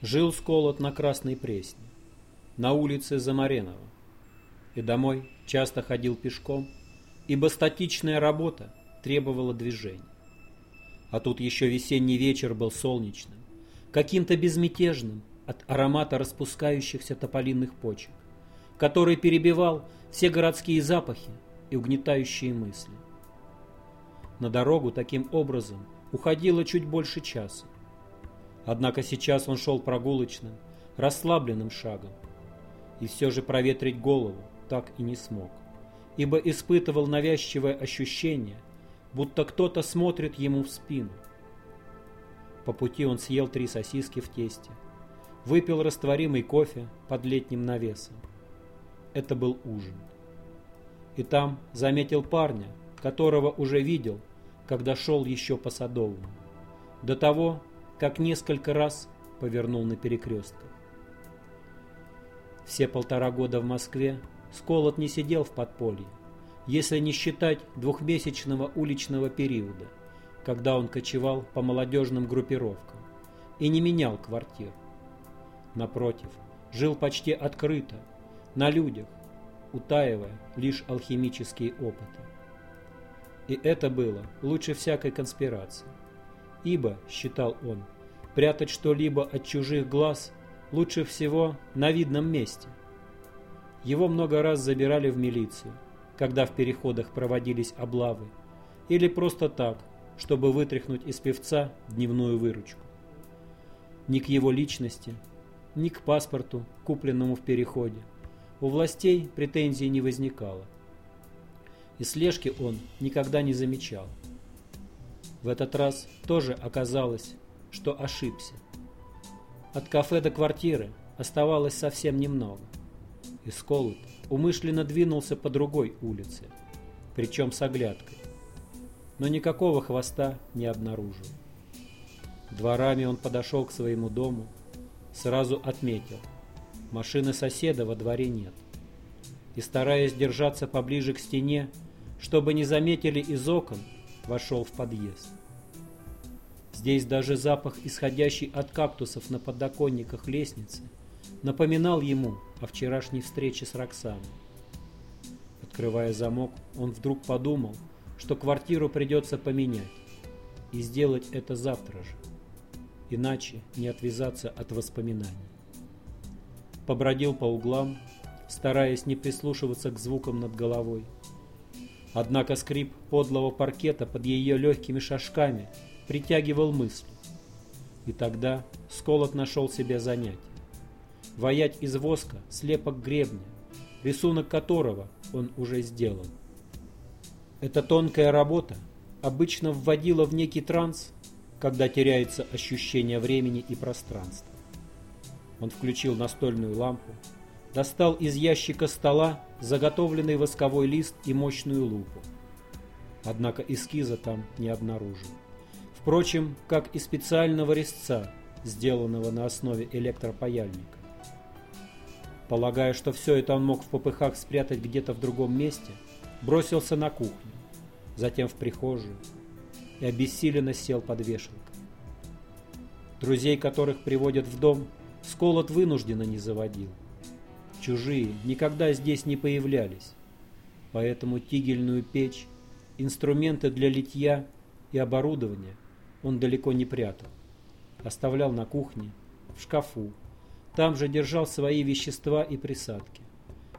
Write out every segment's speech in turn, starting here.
Жил Сколот на Красной Пресне, на улице Замаренова, и домой часто ходил пешком, ибо статичная работа требовала движения. А тут еще весенний вечер был солнечным, каким-то безмятежным от аромата распускающихся тополинных почек, который перебивал все городские запахи и угнетающие мысли. На дорогу таким образом уходило чуть больше часа. Однако сейчас он шел прогулочным, расслабленным шагом. И все же проветрить голову так и не смог, ибо испытывал навязчивое ощущение, будто кто-то смотрит ему в спину. По пути он съел три сосиски в тесте, выпил растворимый кофе под летним навесом. Это был ужин. И там заметил парня, которого уже видел, когда шел еще по Садовому. До того, как несколько раз повернул на перекрестках. Все полтора года в Москве Сколот не сидел в подполье, если не считать двухмесячного уличного периода, когда он кочевал по молодежным группировкам и не менял квартир. Напротив, жил почти открыто, на людях, утаивая лишь алхимические опыты. И это было лучше всякой конспирации. Ибо, считал он, прятать что-либо от чужих глаз лучше всего на видном месте. Его много раз забирали в милицию, когда в переходах проводились облавы, или просто так, чтобы вытряхнуть из певца дневную выручку. Ни к его личности, ни к паспорту, купленному в переходе, у властей претензий не возникало – и слежки он никогда не замечал. В этот раз тоже оказалось, что ошибся. От кафе до квартиры оставалось совсем немного. И Сколот умышленно двинулся по другой улице, причем с оглядкой. Но никакого хвоста не обнаружил. Дворами он подошел к своему дому, сразу отметил. Машины соседа во дворе нет. И стараясь держаться поближе к стене, чтобы не заметили из окон, вошел в подъезд. Здесь даже запах, исходящий от кактусов на подоконниках лестницы, напоминал ему о вчерашней встрече с Роксаной. Открывая замок, он вдруг подумал, что квартиру придется поменять, и сделать это завтра же, иначе не отвязаться от воспоминаний. Побродил по углам, стараясь не прислушиваться к звукам над головой, Однако скрип подлого паркета под ее легкими шажками притягивал мысли. И тогда Сколот нашел себе занятие. Воять из воска слепок гребня, рисунок которого он уже сделал. Эта тонкая работа обычно вводила в некий транс, когда теряется ощущение времени и пространства. Он включил настольную лампу, достал из ящика стола заготовленный восковой лист и мощную лупу. Однако эскиза там не обнаружил. Впрочем, как и специального резца, сделанного на основе электропаяльника. Полагая, что все это он мог в попыхах спрятать где-то в другом месте, бросился на кухню, затем в прихожую и обессиленно сел под вешалкой. Друзей, которых приводят в дом, Сколот вынужденно не заводил чужие, никогда здесь не появлялись. Поэтому тигельную печь, инструменты для литья и оборудование он далеко не прятал. Оставлял на кухне, в шкафу. Там же держал свои вещества и присадки,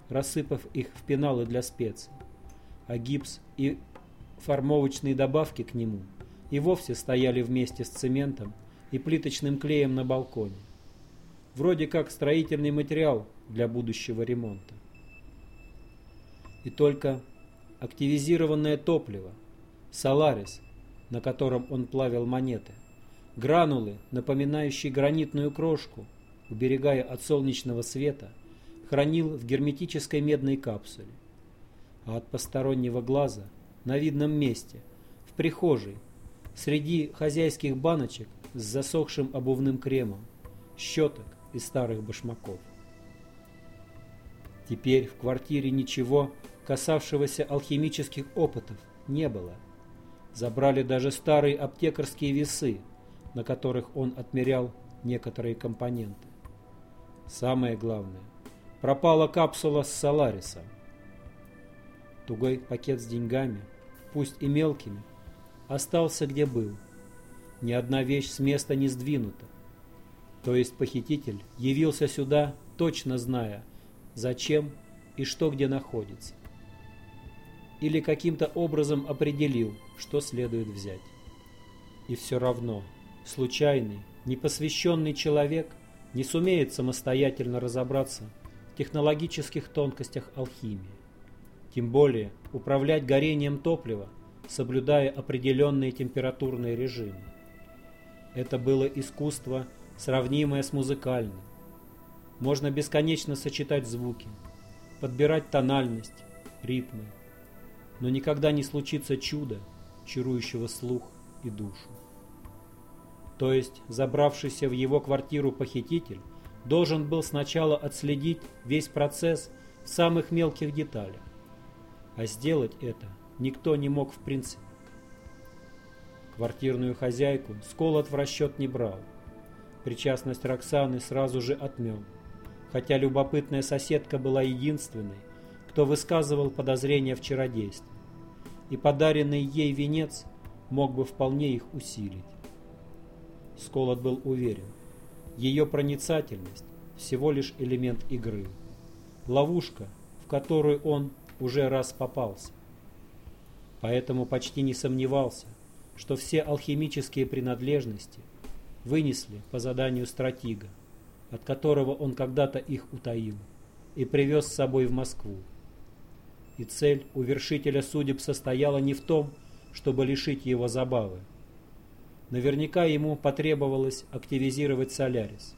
рассыпав их в пеналы для специй. А гипс и формовочные добавки к нему и вовсе стояли вместе с цементом и плиточным клеем на балконе. Вроде как строительный материал для будущего ремонта. И только активизированное топливо, Соларис, на котором он плавил монеты, гранулы, напоминающие гранитную крошку, уберегая от солнечного света, хранил в герметической медной капсуле. А от постороннего глаза, на видном месте, в прихожей, среди хозяйских баночек с засохшим обувным кремом, щеток и старых башмаков. Теперь в квартире ничего, касавшегося алхимических опытов, не было. Забрали даже старые аптекарские весы, на которых он отмерял некоторые компоненты. Самое главное, пропала капсула с Соларисом. Тугой пакет с деньгами, пусть и мелкими, остался где был. Ни одна вещь с места не сдвинута. То есть похититель явился сюда, точно зная, зачем и что где находится. Или каким-то образом определил, что следует взять. И все равно, случайный, непосвященный человек не сумеет самостоятельно разобраться в технологических тонкостях алхимии. Тем более управлять горением топлива, соблюдая определенные температурные режимы. Это было искусство, сравнимое с музыкальным. Можно бесконечно сочетать звуки, подбирать тональность, ритмы. Но никогда не случится чудо, чарующего слух и душу. То есть забравшийся в его квартиру похититель должен был сначала отследить весь процесс в самых мелких деталях. А сделать это никто не мог в принципе. Квартирную хозяйку Сколот в расчет не брал. Причастность Роксаны сразу же отмел, хотя любопытная соседка была единственной, кто высказывал подозрения в чародействе, и подаренный ей венец мог бы вполне их усилить. Сколот был уверен. Ее проницательность – всего лишь элемент игры. Ловушка, в которую он уже раз попался. Поэтому почти не сомневался, что все алхимические принадлежности вынесли по заданию стратега, от которого он когда-то их утаил, и привез с собой в Москву. И цель у вершителя судеб состояла не в том, чтобы лишить его забавы, Наверняка ему потребовалось активизировать Солярис.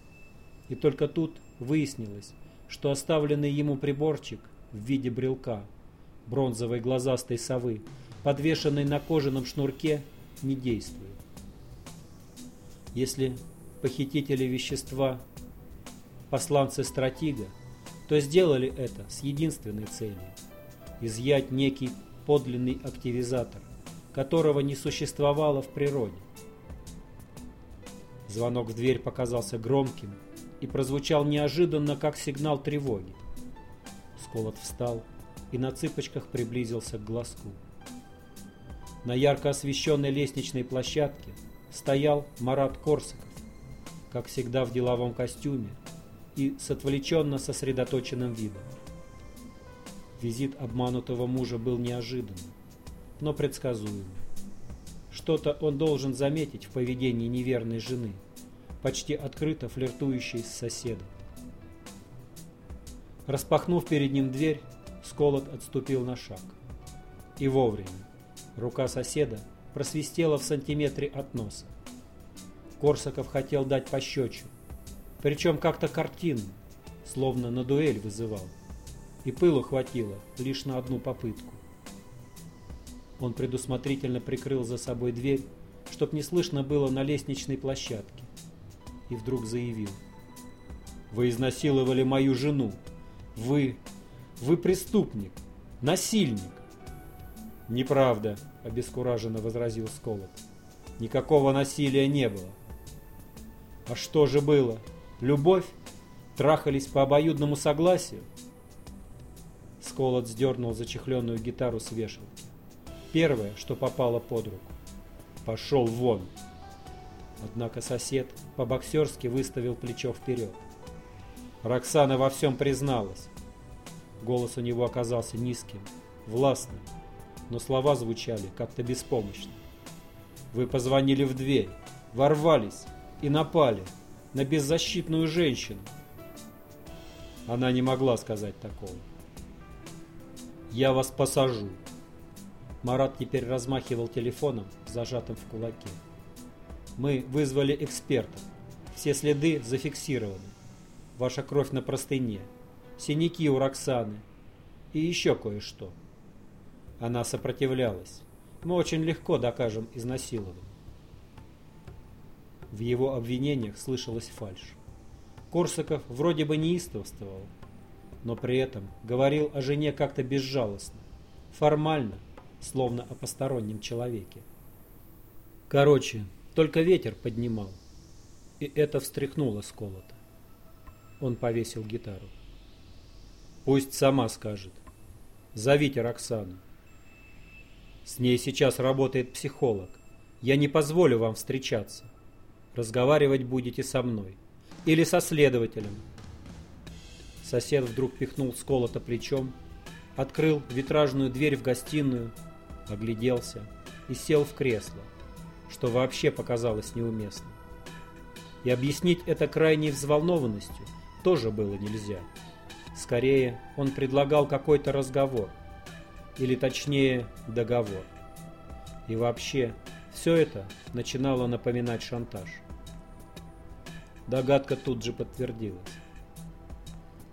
И только тут выяснилось, что оставленный ему приборчик в виде брелка, бронзовой глазастой совы, подвешенный на кожаном шнурке, не действует. Если похитители вещества посланцы стратега, то сделали это с единственной целью – изъять некий подлинный активизатор, которого не существовало в природе. Звонок в дверь показался громким и прозвучал неожиданно, как сигнал тревоги. Сколот встал и на цыпочках приблизился к глазку. На ярко освещенной лестничной площадке стоял Марат Корсаков, как всегда в деловом костюме и с отвлеченно сосредоточенным видом. Визит обманутого мужа был неожиданным, но предсказуемым. Что-то он должен заметить в поведении неверной жены, почти открыто флиртующей с соседом. Распахнув перед ним дверь, Сколот отступил на шаг. И вовремя. Рука соседа просвистела в сантиметре от носа. Корсаков хотел дать пощечину, причем как-то картинно, словно на дуэль вызывал. И пылу хватило лишь на одну попытку. Он предусмотрительно прикрыл за собой дверь, чтоб не слышно было на лестничной площадке. И вдруг заявил. «Вы изнасиловали мою жену. Вы... вы преступник. Насильник». «Неправда», — обескураженно возразил Сколот. «Никакого насилия не было». «А что же было? Любовь? Трахались по обоюдному согласию?» Сколот сдернул зачехленную гитару с вешалки. Первое, что попало под руку. Пошел вон. Однако сосед по-боксерски выставил плечо вперед. Роксана во всем призналась. Голос у него оказался низким, властным, но слова звучали как-то беспомощно. Вы позвонили в дверь, ворвались и напали на беззащитную женщину. Она не могла сказать такого. «Я вас посажу», Марат теперь размахивал телефоном, зажатым в кулаке. «Мы вызвали экспертов. Все следы зафиксированы. Ваша кровь на простыне. Синяки у Роксаны. И еще кое-что». Она сопротивлялась. Мы очень легко докажем изнасилование. В его обвинениях слышалась фальшь. Корсаков вроде бы неистовствовал, но при этом говорил о жене как-то безжалостно, формально, словно о постороннем человеке. Короче, только ветер поднимал. И это встряхнуло Сколота. Он повесил гитару. Пусть сама скажет. Зовите Роксану. С ней сейчас работает психолог. Я не позволю вам встречаться. Разговаривать будете со мной. Или со следователем. Сосед вдруг пихнул сколото плечом, открыл витражную дверь в гостиную, огляделся и сел в кресло, что вообще показалось неуместным. И объяснить это крайней взволнованностью тоже было нельзя. Скорее, он предлагал какой-то разговор, или точнее, договор. И вообще, все это начинало напоминать шантаж. Догадка тут же подтвердилась.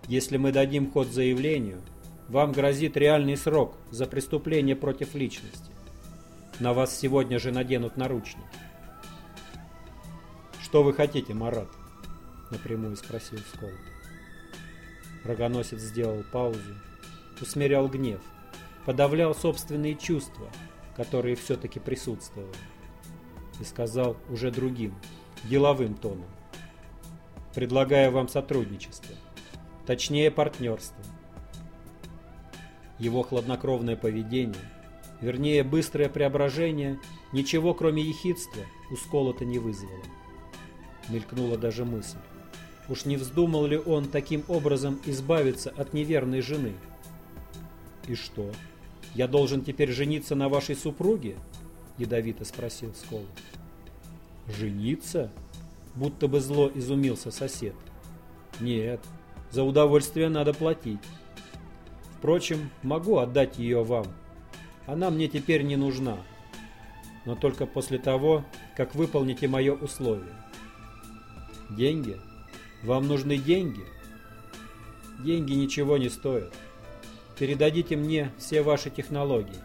Если мы дадим ход заявлению, вам грозит реальный срок за преступление против личности. На вас сегодня же наденут наручники. «Что вы хотите, Марат?» — напрямую спросил Сколот. Рогоносец сделал паузу, усмирял гнев, подавлял собственные чувства, которые все-таки присутствовали, и сказал уже другим, деловым тоном. «Предлагаю вам сотрудничество, точнее партнерство». Его хладнокровное поведение, вернее быстрое преображение, ничего кроме ехидства у Сколота не вызвало. Мелькнула даже мысль. Уж не вздумал ли он таким образом избавиться от неверной жены? «И что? Я должен теперь жениться на вашей супруге?» – ядовито спросил Сколот. «Жениться?» – будто бы зло изумился сосед. «Нет, за удовольствие надо платить. Впрочем, могу отдать ее вам. Она мне теперь не нужна. Но только после того, как выполните мое условие. Деньги?» Вам нужны деньги? Деньги ничего не стоят. Передадите мне все ваши технологии.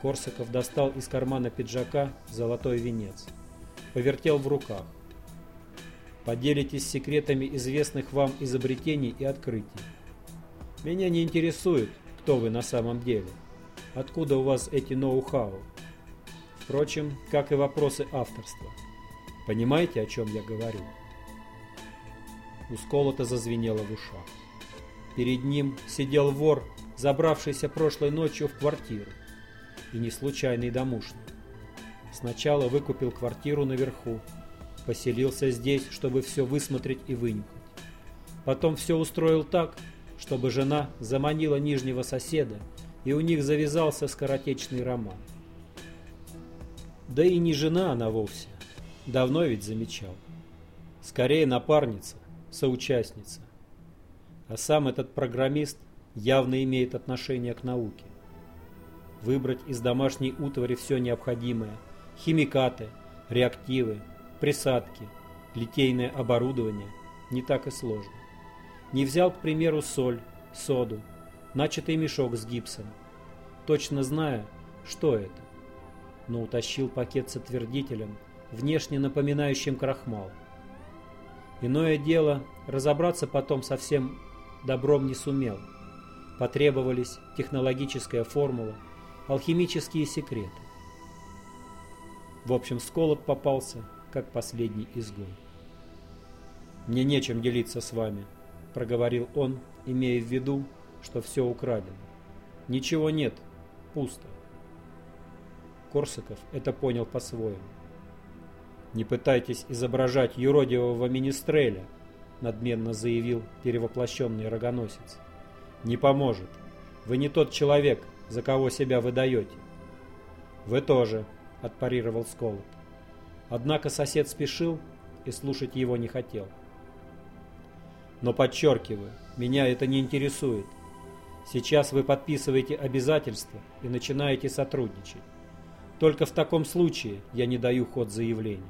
Корсаков достал из кармана пиджака золотой венец. Повертел в руках. Поделитесь секретами известных вам изобретений и открытий. Меня не интересует, кто вы на самом деле. Откуда у вас эти ноу-хау? Впрочем, как и вопросы авторства. Понимаете, о чем я говорю? у сколота зазвенело в ушах. Перед ним сидел вор, забравшийся прошлой ночью в квартиру, и не случайный домушник. Сначала выкупил квартиру наверху, поселился здесь, чтобы все высмотреть и вынюхать. Потом все устроил так, чтобы жена заманила нижнего соседа, и у них завязался скоротечный роман. Да и не жена она вовсе, давно ведь замечал. Скорее напарница, соучастница. А сам этот программист явно имеет отношение к науке. Выбрать из домашней утвари все необходимое – химикаты, реактивы, присадки, литейное оборудование – не так и сложно. Не взял, к примеру, соль, соду, начатый мешок с гипсом, точно зная, что это, но утащил пакет с отвердителем, внешне напоминающим крахмал – Иное дело, разобраться потом совсем добром не сумел. Потребовались технологическая формула, алхимические секреты. В общем, сколот попался, как последний изгой. «Мне нечем делиться с вами», — проговорил он, имея в виду, что все украдено. «Ничего нет, пусто». Корсаков это понял по-своему. «Не пытайтесь изображать юродивого министреля», — надменно заявил перевоплощенный рогоносец. «Не поможет. Вы не тот человек, за кого себя выдаете». «Вы тоже», — отпарировал Сколот. Однако сосед спешил и слушать его не хотел. «Но подчеркиваю, меня это не интересует. Сейчас вы подписываете обязательства и начинаете сотрудничать. Только в таком случае я не даю ход заявлению.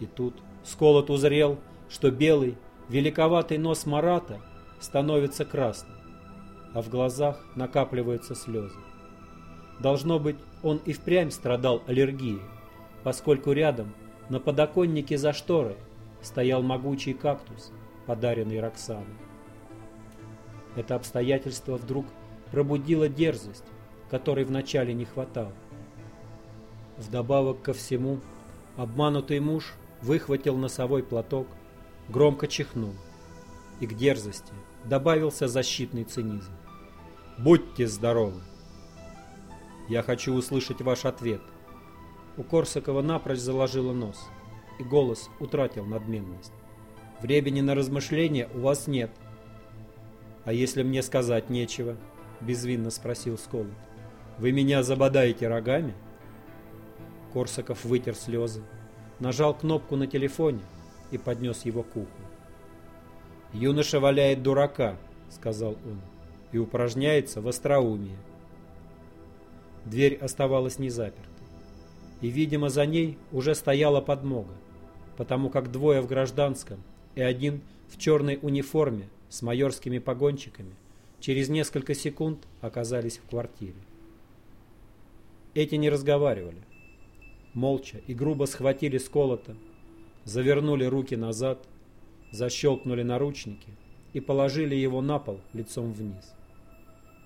И тут Сколот узрел, что белый, великоватый нос Марата становится красным, а в глазах накапливаются слезы. Должно быть, он и впрямь страдал аллергией, поскольку рядом, на подоконнике за шторой, стоял могучий кактус, подаренный Роксаной. Это обстоятельство вдруг пробудило дерзость, которой вначале не хватало. Вдобавок ко всему, обманутый муж выхватил носовой платок, громко чихнул. И к дерзости добавился защитный цинизм. «Будьте здоровы!» «Я хочу услышать ваш ответ». У Корсакова напрочь заложило нос, и голос утратил надменность. «Времени на размышления у вас нет». «А если мне сказать нечего?» — безвинно спросил Сколот. «Вы меня забодаете рогами?» Корсаков вытер слезы, нажал кнопку на телефоне и поднес его к уху. «Юноша валяет дурака», — сказал он, — «и упражняется в остроумии». Дверь оставалась незапертой, и, видимо, за ней уже стояла подмога, потому как двое в гражданском и один в черной униформе с майорскими погончиками через несколько секунд оказались в квартире. Эти не разговаривали. Молча и грубо схватили сколото, завернули руки назад, защелкнули наручники и положили его на пол лицом вниз.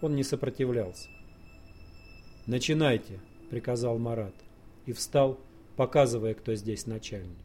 Он не сопротивлялся. «Начинайте», — приказал Марат, и встал, показывая, кто здесь начальник.